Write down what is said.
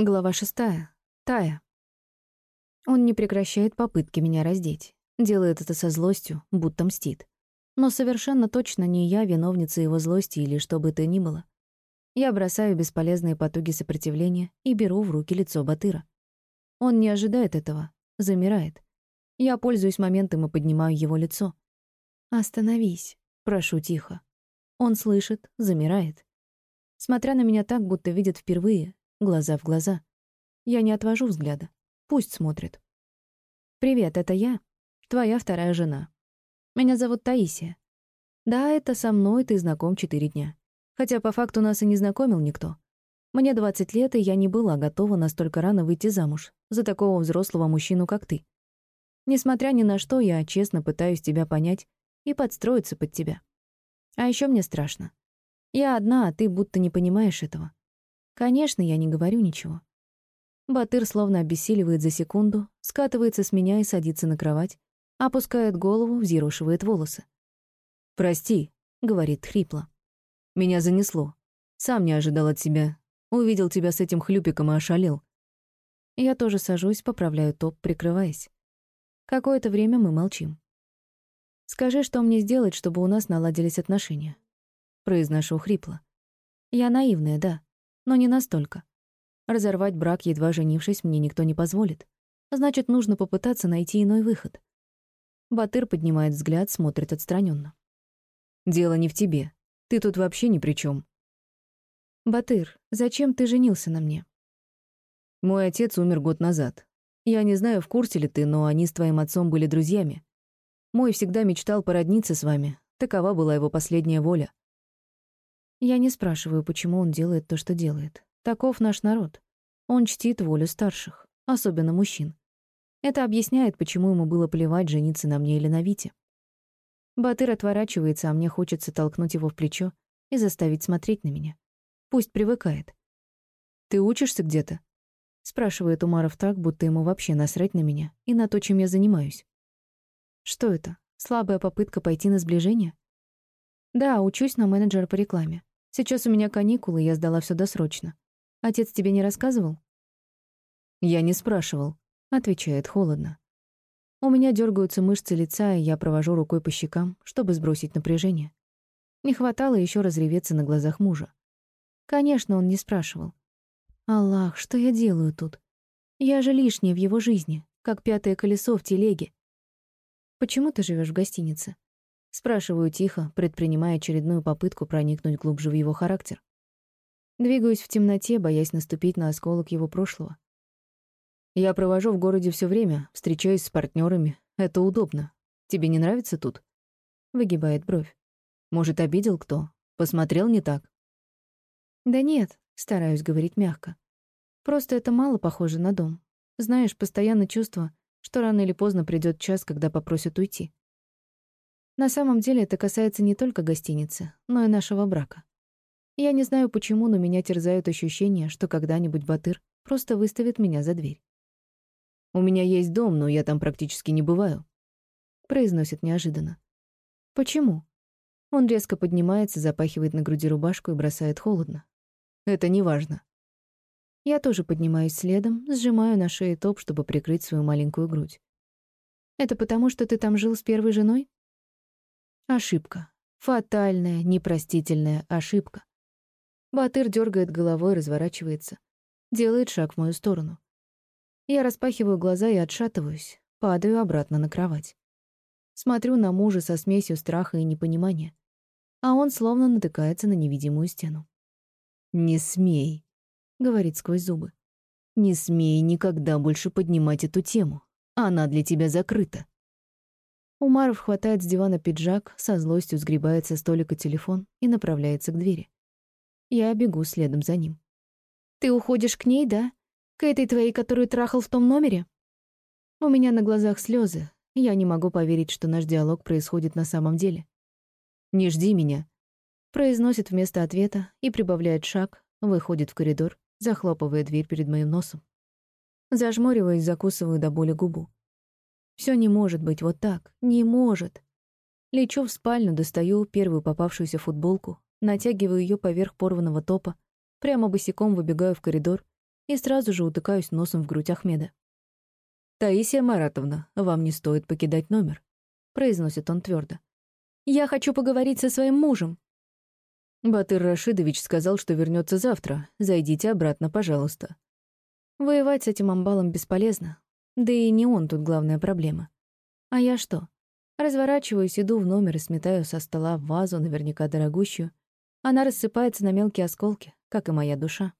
Глава шестая. Тая. Он не прекращает попытки меня раздеть. Делает это со злостью, будто мстит. Но совершенно точно не я виновница его злости или что бы то ни было. Я бросаю бесполезные потуги сопротивления и беру в руки лицо Батыра. Он не ожидает этого, замирает. Я пользуюсь моментом и поднимаю его лицо. «Остановись», — прошу тихо. Он слышит, замирает. Смотря на меня так, будто видит впервые, глаза в глаза. Я не отвожу взгляда. Пусть смотрит. «Привет, это я, твоя вторая жена. Меня зовут Таисия. Да, это со мной ты знаком четыре дня. Хотя по факту нас и не знакомил никто. Мне 20 лет, и я не была готова настолько рано выйти замуж за такого взрослого мужчину, как ты. Несмотря ни на что, я честно пытаюсь тебя понять и подстроиться под тебя. А еще мне страшно. Я одна, а ты будто не понимаешь этого. Конечно, я не говорю ничего. Батыр словно обессиливает за секунду, скатывается с меня и садится на кровать, опускает голову, взъерошивает волосы. «Прости», — говорит хрипло. «Меня занесло. Сам не ожидал от себя. Увидел тебя с этим хлюпиком и ошалел». Я тоже сажусь, поправляю топ, прикрываясь. Какое-то время мы молчим. «Скажи, что мне сделать, чтобы у нас наладились отношения?» Произношу хрипло. Я наивная, да но не настолько. Разорвать брак, едва женившись, мне никто не позволит. Значит, нужно попытаться найти иной выход. Батыр поднимает взгляд, смотрит отстраненно. «Дело не в тебе. Ты тут вообще ни при чем. «Батыр, зачем ты женился на мне?» «Мой отец умер год назад. Я не знаю, в курсе ли ты, но они с твоим отцом были друзьями. Мой всегда мечтал породниться с вами. Такова была его последняя воля. Я не спрашиваю, почему он делает то, что делает. Таков наш народ. Он чтит волю старших, особенно мужчин. Это объясняет, почему ему было плевать, жениться на мне или на Вите. Батыр отворачивается, а мне хочется толкнуть его в плечо и заставить смотреть на меня. Пусть привыкает. «Ты учишься где-то?» — спрашивает Умаров так, будто ему вообще насрать на меня и на то, чем я занимаюсь. Что это? Слабая попытка пойти на сближение? Да, учусь на менеджера по рекламе. Сейчас у меня каникулы, я сдала все досрочно. Отец тебе не рассказывал? Я не спрашивал, отвечает холодно. У меня дергаются мышцы лица, и я провожу рукой по щекам, чтобы сбросить напряжение. Не хватало еще разреветься на глазах мужа. Конечно, он не спрашивал. Аллах, что я делаю тут? Я же лишняя в его жизни, как пятое колесо в телеге. Почему ты живешь в гостинице? Спрашиваю тихо, предпринимая очередную попытку проникнуть глубже в его характер. Двигаюсь в темноте, боясь наступить на осколок его прошлого. Я провожу в городе все время, встречаюсь с партнерами. Это удобно. Тебе не нравится тут? Выгибает бровь. Может, обидел кто? Посмотрел не так? Да нет, стараюсь говорить мягко. Просто это мало похоже на дом. Знаешь, постоянно чувство, что рано или поздно придет час, когда попросят уйти. На самом деле это касается не только гостиницы, но и нашего брака. Я не знаю почему, но меня терзают ощущения, что когда-нибудь Батыр просто выставит меня за дверь. «У меня есть дом, но я там практически не бываю», — произносит неожиданно. «Почему?» Он резко поднимается, запахивает на груди рубашку и бросает холодно. «Это не важно». Я тоже поднимаюсь следом, сжимаю на шее топ, чтобы прикрыть свою маленькую грудь. «Это потому, что ты там жил с первой женой?» Ошибка. Фатальная, непростительная ошибка. Батыр дергает головой, разворачивается. Делает шаг в мою сторону. Я распахиваю глаза и отшатываюсь, падаю обратно на кровать. Смотрю на мужа со смесью страха и непонимания. А он словно натыкается на невидимую стену. «Не смей», — говорит сквозь зубы. «Не смей никогда больше поднимать эту тему. Она для тебя закрыта». Умаров хватает с дивана пиджак, со злостью сгребает со столика телефон и направляется к двери. Я бегу следом за ним. «Ты уходишь к ней, да? К этой твоей, которую трахал в том номере?» У меня на глазах слезы. Я не могу поверить, что наш диалог происходит на самом деле. «Не жди меня», — произносит вместо ответа и прибавляет шаг, выходит в коридор, захлопывая дверь перед моим носом. Зажмуриваясь, закусываю до боли губу. Все не может быть вот так. Не может. Лечу в спальню, достаю первую попавшуюся футболку, натягиваю ее поверх порванного топа, прямо босиком выбегаю в коридор и сразу же утыкаюсь носом в грудь Ахмеда. «Таисия Маратовна, вам не стоит покидать номер», — произносит он твердо. «Я хочу поговорить со своим мужем». Батыр Рашидович сказал, что вернется завтра. Зайдите обратно, пожалуйста. Воевать с этим амбалом бесполезно. Да и не он тут главная проблема. А я что? Разворачиваюсь, иду в номер и сметаю со стола вазу, наверняка дорогущую. Она рассыпается на мелкие осколки, как и моя душа.